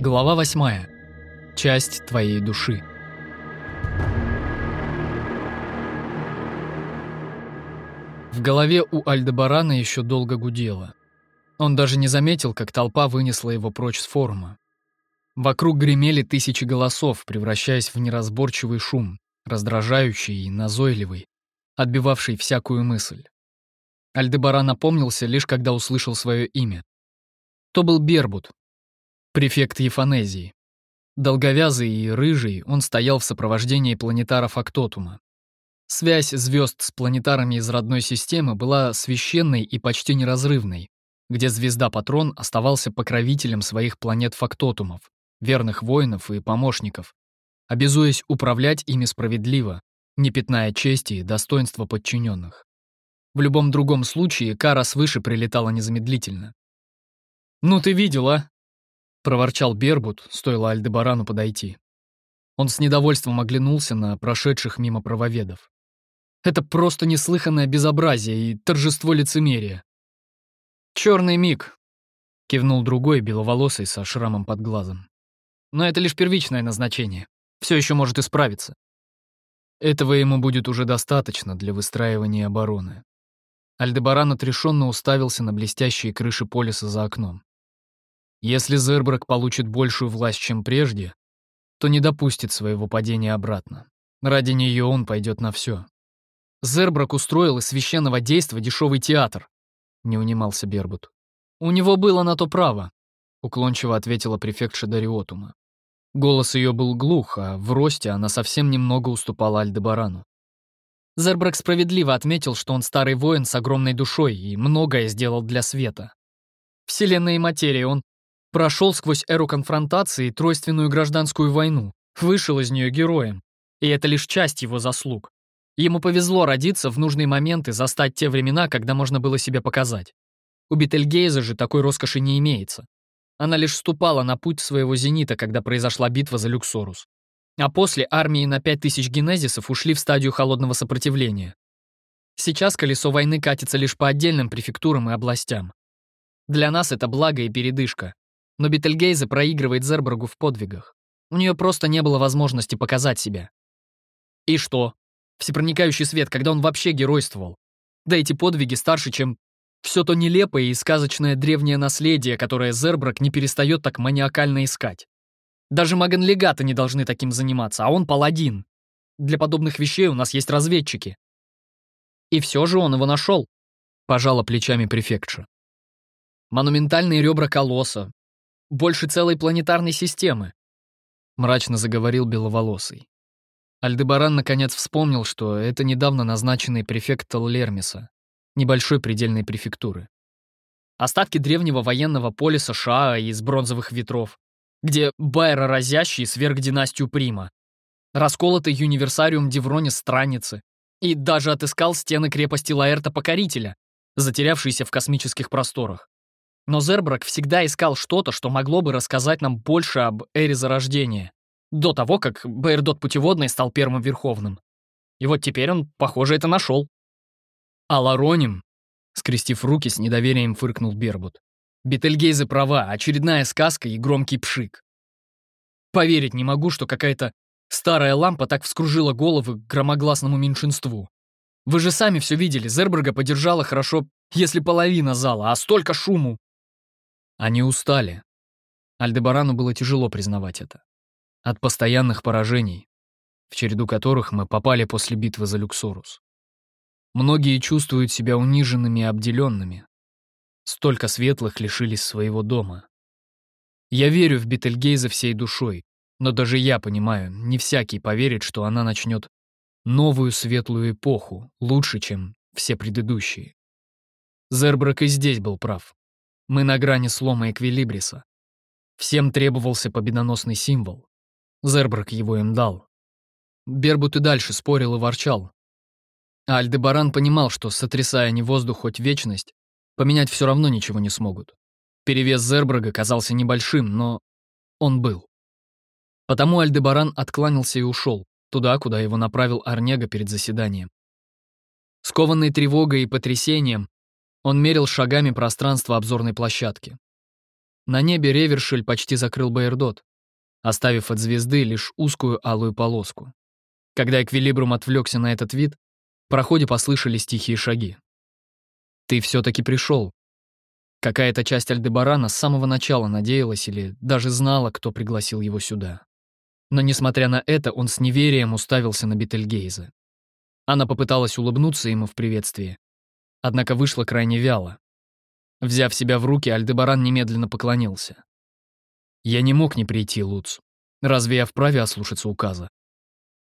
Глава 8. Часть твоей души. В голове у Альдебарана еще долго гудело. Он даже не заметил, как толпа вынесла его прочь с форума. Вокруг гремели тысячи голосов, превращаясь в неразборчивый шум, раздражающий и назойливый, отбивавший всякую мысль. Альдебаран напомнился лишь когда услышал свое имя. То был Бербут, префект Ефанезии. Долговязый и рыжий, он стоял в сопровождении планетара Фактотума. Связь звезд с планетарами из родной системы была священной и почти неразрывной, где звезда-патрон оставался покровителем своих планет-фактотумов, верных воинов и помощников, обязуясь управлять ими справедливо, не пятная чести и достоинства подчиненных. В любом другом случае кара свыше прилетала незамедлительно. «Ну ты видел, а?» — проворчал Бербут, стоило Альдебарану подойти. Он с недовольством оглянулся на прошедших мимо правоведов. Это просто неслыханное безобразие и торжество лицемерия. «Черный миг», — кивнул другой, беловолосый, со шрамом под глазом. «Но это лишь первичное назначение. Все еще может исправиться. Этого ему будет уже достаточно для выстраивания обороны». Альдебаран отрешенно уставился на блестящие крыши полиса за окном. Если Зербрак получит большую власть, чем прежде, то не допустит своего падения обратно. Ради нее он пойдет на все. Зербрак устроил из священного действа дешевый театр, не унимался Бербут. У него было на то право, уклончиво ответила префектша Дариотума. Голос ее был глух, а в росте она совсем немного уступала Альдебарану. Зербрак справедливо отметил, что он старый воин с огромной душой и многое сделал для света. Вселенная и материя он Прошел сквозь эру конфронтации тройственную гражданскую войну, вышел из нее героем. И это лишь часть его заслуг. Ему повезло родиться в нужный момент и застать те времена, когда можно было себе показать. У Бетельгейза же такой роскоши не имеется. Она лишь вступала на путь своего зенита, когда произошла битва за Люксорус. А после армии на 5000 генезисов ушли в стадию холодного сопротивления. Сейчас колесо войны катится лишь по отдельным префектурам и областям. Для нас это благо и передышка. Но Бетельгейзе проигрывает Зербергу в подвигах. У нее просто не было возможности показать себя. И что? Всепроникающий свет, когда он вообще геройствовал. Да эти подвиги старше, чем все то нелепое и сказочное древнее наследие, которое Зерброк не перестает так маниакально искать. Даже маганлегаты не должны таким заниматься, а он паладин. Для подобных вещей у нас есть разведчики. И все же он его нашел, пожала плечами префектша. Монументальные ребра колосса, больше целой планетарной системы», — мрачно заговорил Беловолосый. Альдебаран наконец вспомнил, что это недавно назначенный префект Таллермиса, небольшой предельной префектуры. Остатки древнего военного полиса Шаа из бронзовых ветров, где Байра разящий сверг династию Прима, расколотый универсариум Девроне Страницы и даже отыскал стены крепости Лаэрта Покорителя, затерявшиеся в космических просторах. Но Зербрак всегда искал что-то, что могло бы рассказать нам больше об эре Зарождения, до того, как Бейрдот Путеводный стал первым Верховным. И вот теперь он, похоже, это нашел. А Лароним, скрестив руки, с недоверием фыркнул Бербут. Бетельгейзе права, очередная сказка и громкий пшик. Поверить не могу, что какая-то старая лампа так вскружила головы громогласному меньшинству. Вы же сами все видели, Зерберга поддержала хорошо, если половина зала, а столько шуму. Они устали. Альдебарану было тяжело признавать это. От постоянных поражений, в череду которых мы попали после битвы за Люксорус. Многие чувствуют себя униженными и обделенными. Столько светлых лишились своего дома. Я верю в Бетельгейза всей душой, но даже я понимаю, не всякий поверит, что она начнет новую светлую эпоху, лучше, чем все предыдущие. Зербрак и здесь был прав. Мы на грани слома эквилибриса. Всем требовался победоносный символ. Зербрак его им дал. Бербут и дальше спорил и ворчал. Альдебаран понимал, что, сотрясая не воздух хоть вечность, поменять все равно ничего не смогут. Перевес Зербрага казался небольшим, но он был. Потому Альдебаран откланялся и ушел, туда, куда его направил Арнега перед заседанием. Скованный тревогой и потрясением, он мерил шагами пространство обзорной площадки. На небе Ревершель почти закрыл Байердот, оставив от звезды лишь узкую алую полоску. Когда Эквилибрум отвлекся на этот вид, в проходе послышались тихие шаги. «Ты все-таки пришел». Какая-то часть Альдебарана с самого начала надеялась или даже знала, кто пригласил его сюда. Но, несмотря на это, он с неверием уставился на Бетельгейза. Она попыталась улыбнуться ему в приветствии, однако вышла крайне вяло. Взяв себя в руки, Альдебаран немедленно поклонился. «Я не мог не прийти, Луц. Разве я вправе ослушаться указа?»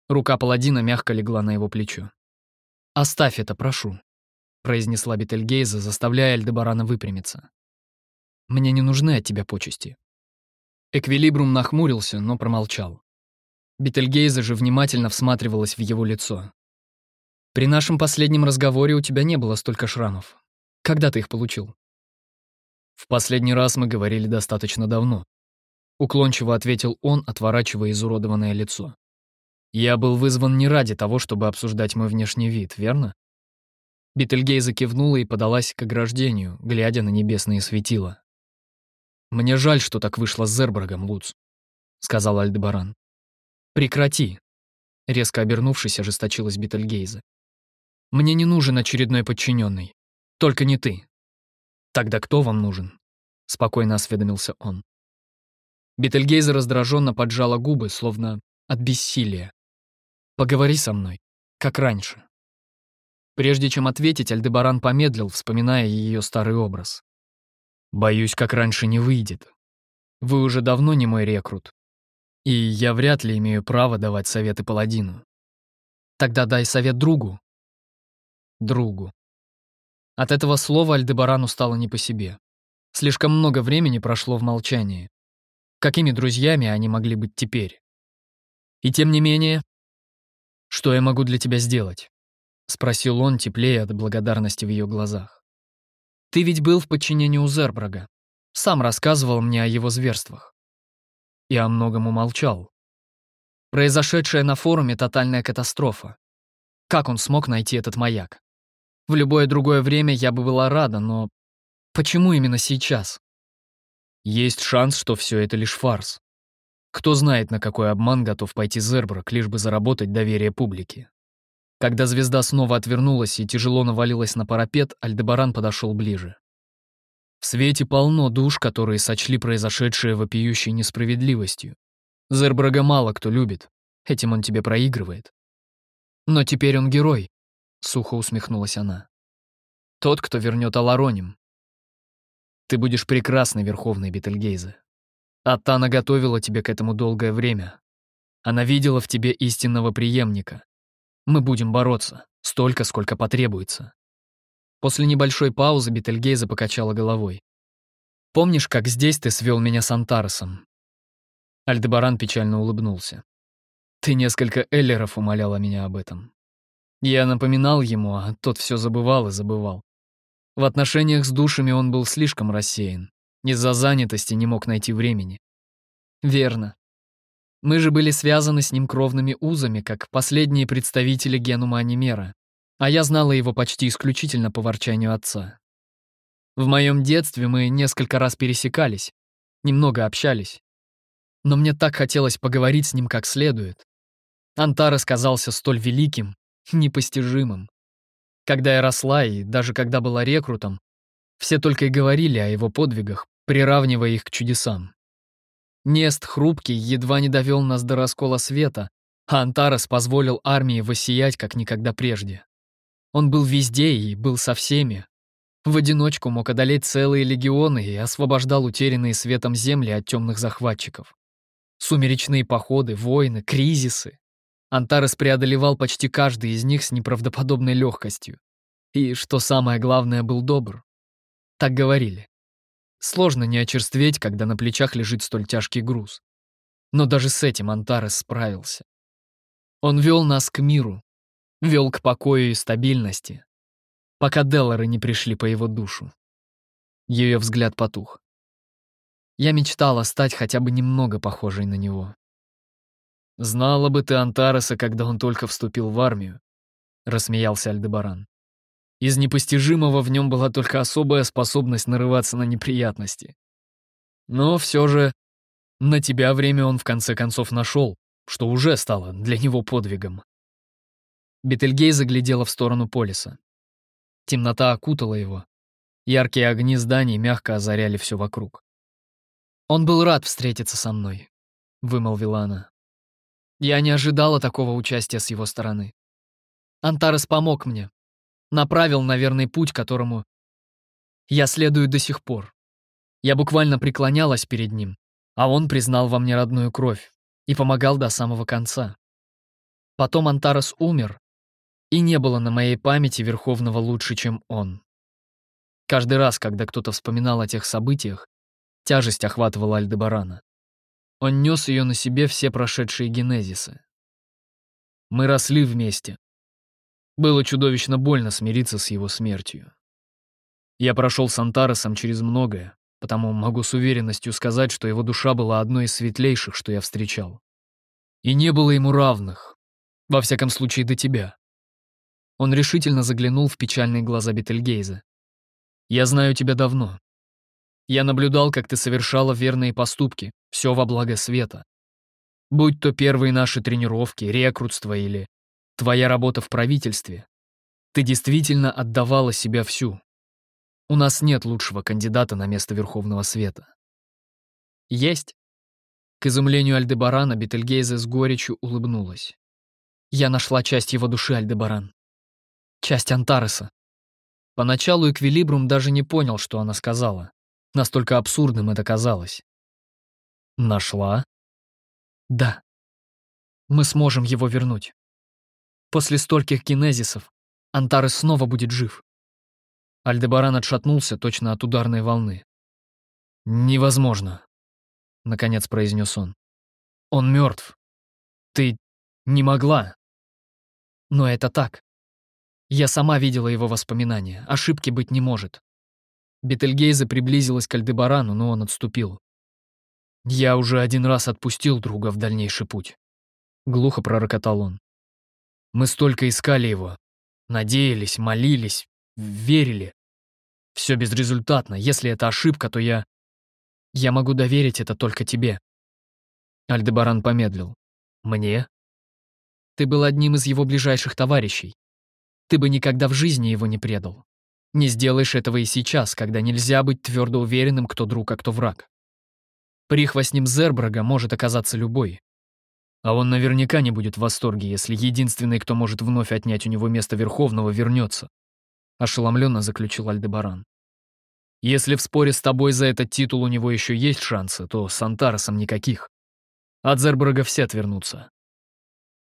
Рука паладина мягко легла на его плечо. «Оставь это, прошу», — произнесла Бетельгейза, заставляя Альдебарана выпрямиться. «Мне не нужны от тебя почести». Эквилибрум нахмурился, но промолчал. Бетельгейза же внимательно всматривалась в его лицо. «При нашем последнем разговоре у тебя не было столько шрамов. Когда ты их получил?» «В последний раз мы говорили достаточно давно», — уклончиво ответил он, отворачивая изуродованное лицо. «Я был вызван не ради того, чтобы обсуждать мой внешний вид, верно?» Бетельгейза кивнула и подалась к ограждению, глядя на небесные светила. «Мне жаль, что так вышло с Зербрагом, Луц», — сказал Альдебаран. «Прекрати», — резко обернувшись, ожесточилась Бетельгейза. «Мне не нужен очередной подчиненный. Только не ты». «Тогда кто вам нужен?» — спокойно осведомился он. Бетельгейза раздраженно поджала губы, словно от бессилия. «Поговори со мной, как раньше». Прежде чем ответить, Альдебаран помедлил, вспоминая ее старый образ. Боюсь, как раньше не выйдет. Вы уже давно не мой рекрут. И я вряд ли имею право давать советы паладину. Тогда дай совет другу. Другу. От этого слова Альдебарану стало не по себе. Слишком много времени прошло в молчании. Какими друзьями они могли быть теперь? И тем не менее, что я могу для тебя сделать? Спросил он, теплее от благодарности в ее глазах. Ты ведь был в подчинении у Зербрага. Сам рассказывал мне о его зверствах. И о многом умолчал. Произошедшая на форуме тотальная катастрофа. Как он смог найти этот маяк? В любое другое время я бы была рада, но почему именно сейчас? Есть шанс, что все это лишь фарс. Кто знает, на какой обман готов пойти Зербрак, лишь бы заработать доверие публики. Когда звезда снова отвернулась и тяжело навалилась на парапет, Альдебаран подошел ближе. В свете полно душ, которые сочли произошедшее вопиющей несправедливостью. Зербрага мало кто любит, этим он тебе проигрывает. Но теперь он герой, — сухо усмехнулась она. Тот, кто вернет Алароним. Ты будешь прекрасной Верховной Бетельгейзе. Аттана готовила тебе к этому долгое время. Она видела в тебе истинного преемника. Мы будем бороться, столько, сколько потребуется. После небольшой паузы Бетельгейза покачала головой. «Помнишь, как здесь ты свел меня с Антаресом?» Альдебаран печально улыбнулся. «Ты несколько эллеров умоляла меня об этом. Я напоминал ему, а тот все забывал и забывал. В отношениях с душами он был слишком рассеян. Из-за занятости не мог найти времени. Верно. Мы же были связаны с ним кровными узами, как последние представители генума Анимера, а я знала его почти исключительно по ворчанию отца. В моем детстве мы несколько раз пересекались, немного общались. Но мне так хотелось поговорить с ним как следует. Антарес казался столь великим, непостижимым. Когда я росла и даже когда была рекрутом, все только и говорили о его подвигах, приравнивая их к чудесам. Нест хрупкий едва не довел нас до раскола света, а Антарес позволил армии воссиять, как никогда прежде. Он был везде и был со всеми. В одиночку мог одолеть целые легионы и освобождал утерянные светом земли от темных захватчиков. Сумеречные походы, войны, кризисы. Антарес преодолевал почти каждый из них с неправдоподобной легкостью. И, что самое главное, был добр. Так говорили. Сложно не очерстветь, когда на плечах лежит столь тяжкий груз. Но даже с этим Антарес справился. Он вел нас к миру, вел к покою и стабильности, пока Деллары не пришли по его душу. Ее взгляд потух. Я мечтала стать хотя бы немного похожей на него. «Знала бы ты Антареса, когда он только вступил в армию», — рассмеялся Альдебаран. Из непостижимого в нем была только особая способность нарываться на неприятности. Но все же на тебя время он в конце концов нашел, что уже стало для него подвигом. Бетельгей заглядела в сторону полиса. Темнота окутала его. Яркие огни зданий мягко озаряли все вокруг. «Он был рад встретиться со мной», — вымолвила она. «Я не ожидала такого участия с его стороны. Антарес помог мне, направил на верный путь, которому я следую до сих пор. Я буквально преклонялась перед ним, а он признал во мне родную кровь и помогал до самого конца. Потом Антарес умер, и не было на моей памяти Верховного лучше, чем он. Каждый раз, когда кто-то вспоминал о тех событиях, тяжесть охватывала Альдебарана. Он нес ее на себе все прошедшие генезисы. Мы росли вместе. Было чудовищно больно смириться с его смертью. Я прошел с Антаресом через многое, потому могу с уверенностью сказать, что его душа была одной из светлейших, что я встречал. И не было ему равных, во всяком случае до тебя. Он решительно заглянул в печальные глаза Бетельгейза. «Я знаю тебя давно. Я наблюдал, как ты совершала верные поступки, все во благо света. Будь то первые наши тренировки, рекрутство или твоя работа в правительстве, ты действительно отдавала себя всю. У нас нет лучшего кандидата на место Верховного Света. Есть. К изумлению Альдебарана Бетельгейзе с горечью улыбнулась. Я нашла часть его души, Альдебаран часть Антареса. Поначалу Эквилибрум даже не понял, что она сказала. Настолько абсурдным это казалось. Нашла? Да. Мы сможем его вернуть. После стольких кинезисов Антарес снова будет жив. Альдебаран отшатнулся точно от ударной волны. «Невозможно», — наконец произнес он. «Он мертв. Ты не могла». «Но это так. Я сама видела его воспоминания, ошибки быть не может. Бетельгейзе приблизилась к Альдебарану, но он отступил. «Я уже один раз отпустил друга в дальнейший путь», — глухо пророкотал он. «Мы столько искали его, надеялись, молились, верили. Все безрезультатно. Если это ошибка, то я... Я могу доверить это только тебе». Альдебаран помедлил. «Мне?» «Ты был одним из его ближайших товарищей. Ты бы никогда в жизни его не предал. Не сделаешь этого и сейчас, когда нельзя быть твердо уверенным, кто друг, а кто враг. Прихвостнем Зербрага может оказаться любой. А он наверняка не будет в восторге, если единственный, кто может вновь отнять у него место Верховного, вернется. Ошеломленно заключил Альдебаран. Если в споре с тобой за этот титул у него еще есть шансы, то с Антаросом никаких. От Зербрага все отвернутся.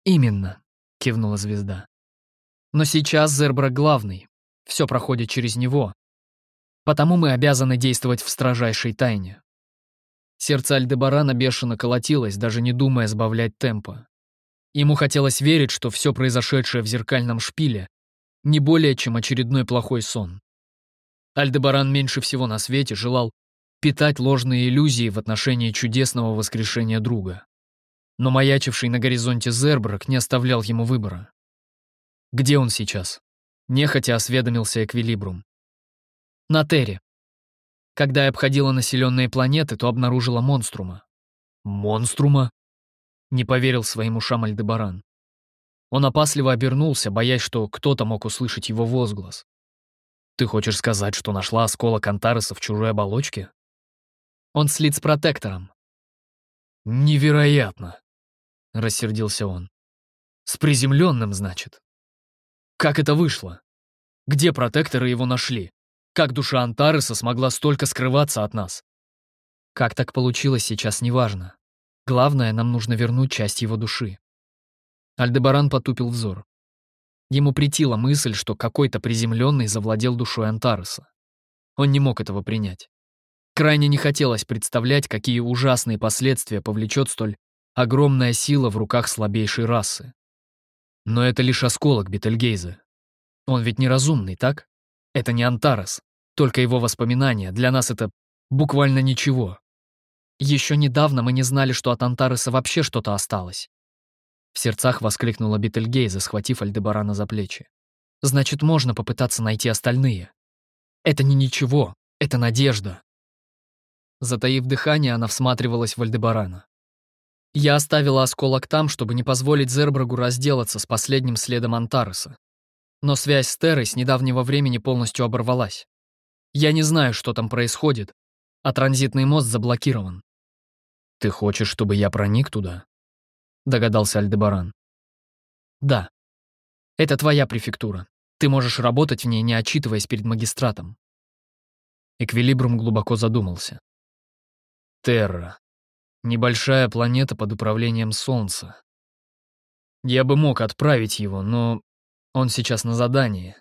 Именно, кивнула звезда. Но сейчас Зербра главный, все проходит через него. Потому мы обязаны действовать в строжайшей тайне. Сердце Альдебарана бешено колотилось, даже не думая сбавлять темпа. Ему хотелось верить, что все произошедшее в зеркальном шпиле не более чем очередной плохой сон. Альдебаран меньше всего на свете желал питать ложные иллюзии в отношении чудесного воскрешения друга. Но маячивший на горизонте Зербрак не оставлял ему выбора. Где он сейчас? Нехотя осведомился Эквилибрум. На Терре. Когда я обходила населенные планеты, то обнаружила монструма. Монструма? Не поверил своим ушам Альдебаран. Он опасливо обернулся, боясь, что кто-то мог услышать его возглас. «Ты хочешь сказать, что нашла осколок Антареса в чужой оболочке?» «Он слит с протектором». «Невероятно!» — рассердился он. «С приземленным, значит?» Как это вышло? Где протекторы его нашли? Как душа Антареса смогла столько скрываться от нас? Как так получилось, сейчас неважно. Главное, нам нужно вернуть часть его души. Альдебаран потупил взор. Ему притила мысль, что какой-то приземленный завладел душой Антареса. Он не мог этого принять. Крайне не хотелось представлять, какие ужасные последствия повлечет столь огромная сила в руках слабейшей расы. Но это лишь осколок Бетельгейза. Он ведь неразумный, так? Это не Антарес. Только его воспоминания. Для нас это буквально ничего. Еще недавно мы не знали, что от Антареса вообще что-то осталось. В сердцах воскликнула Бетельгейза, схватив Альдебарана за плечи. Значит, можно попытаться найти остальные. Это не ничего, это надежда. Затаив дыхание, она всматривалась в Альдебарана. Я оставила осколок там, чтобы не позволить Зербрагу разделаться с последним следом Антареса. Но связь с Террой с недавнего времени полностью оборвалась. Я не знаю, что там происходит, а транзитный мост заблокирован. «Ты хочешь, чтобы я проник туда?» — догадался Альдебаран. «Да. Это твоя префектура. Ты можешь работать в ней, не отчитываясь перед магистратом». Эквилибрум глубоко задумался. Терра. Небольшая планета под управлением Солнца. Я бы мог отправить его, но он сейчас на задании.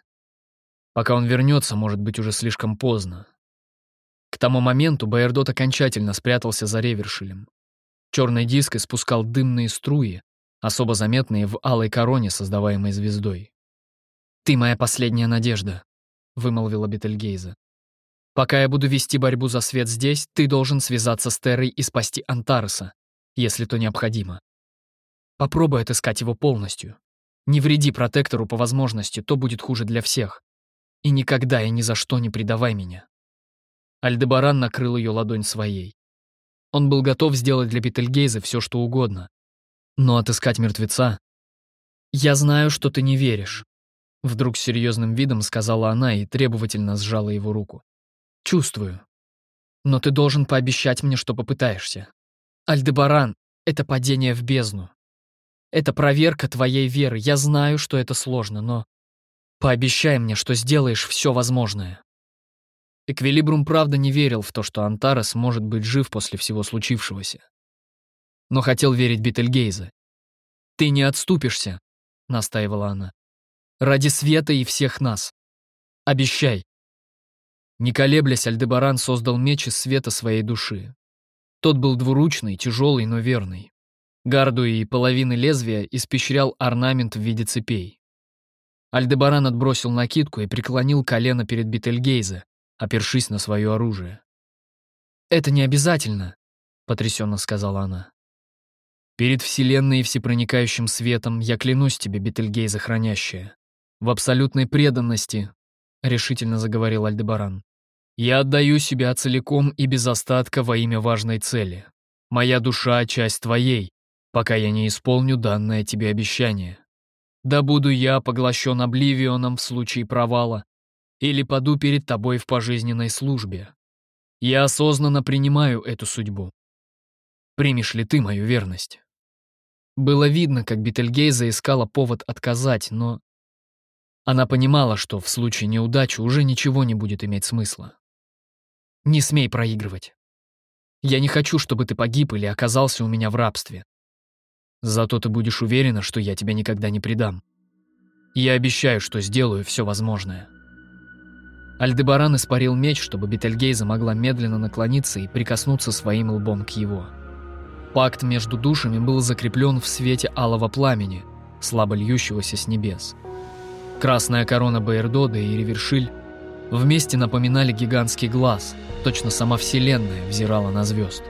Пока он вернется, может быть уже слишком поздно. К тому моменту Байердот окончательно спрятался за ревершилем. Черный диск испускал дымные струи, особо заметные в алой короне, создаваемой звездой. «Ты моя последняя надежда», — вымолвила Бетельгейза. Пока я буду вести борьбу за свет здесь, ты должен связаться с Террой и спасти Антареса, если то необходимо. Попробуй отыскать его полностью. Не вреди протектору по возможности, то будет хуже для всех. И никогда и ни за что не предавай меня. Альдебаран накрыл ее ладонь своей. Он был готов сделать для Бетельгейза все, что угодно. Но отыскать мертвеца... «Я знаю, что ты не веришь», — вдруг серьезным видом сказала она и требовательно сжала его руку. Чувствую. Но ты должен пообещать мне, что попытаешься. Альдебаран — это падение в бездну. Это проверка твоей веры. Я знаю, что это сложно, но... Пообещай мне, что сделаешь все возможное. Эквилибрум правда не верил в то, что Антарес может быть жив после всего случившегося. Но хотел верить Бетельгейзе. «Ты не отступишься», — настаивала она. «Ради света и всех нас. Обещай». Не колеблясь, Альдебаран создал меч из света своей души. Тот был двуручный, тяжелый, но верный. Гарду и половины лезвия испещрял орнамент в виде цепей. Альдебаран отбросил накидку и преклонил колено перед Бетельгейзе, опершись на свое оружие. «Это не обязательно», — потрясенно сказала она. «Перед Вселенной и всепроникающим светом я клянусь тебе, Бетельгейзе хранящая, в абсолютной преданности», — решительно заговорил Альдебаран. Я отдаю себя целиком и без остатка во имя важной цели. Моя душа — часть твоей, пока я не исполню данное тебе обещание. Да буду я поглощен обливионом в случае провала или паду перед тобой в пожизненной службе. Я осознанно принимаю эту судьбу. Примешь ли ты мою верность? Было видно, как Бетельгейза искала повод отказать, но она понимала, что в случае неудачи уже ничего не будет иметь смысла. Не смей проигрывать. Я не хочу, чтобы ты погиб или оказался у меня в рабстве. Зато ты будешь уверена, что я тебя никогда не предам. Я обещаю, что сделаю все возможное». Альдебаран испарил меч, чтобы Бетельгейза могла медленно наклониться и прикоснуться своим лбом к его. Пакт между душами был закреплен в свете алого пламени, слабо льющегося с небес. Красная корона Баердода и Ревершиль Вместе напоминали гигантский глаз, точно сама Вселенная взирала на звезд.